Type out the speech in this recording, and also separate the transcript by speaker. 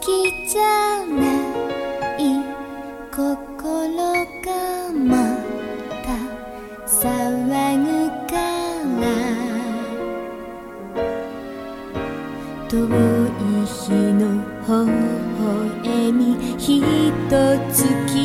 Speaker 1: きじゃない心がまた騒ぐから。遠い日の微笑み。ひ月